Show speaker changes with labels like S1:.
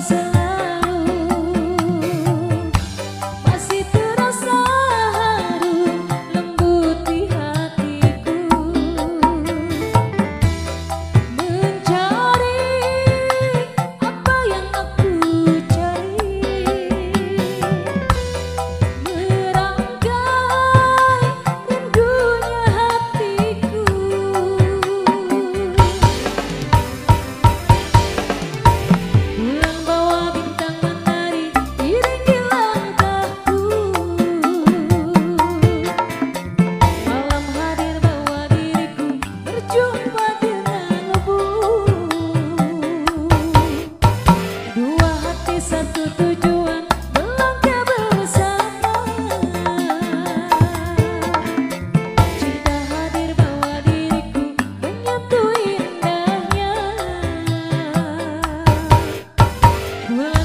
S1: thousand Well,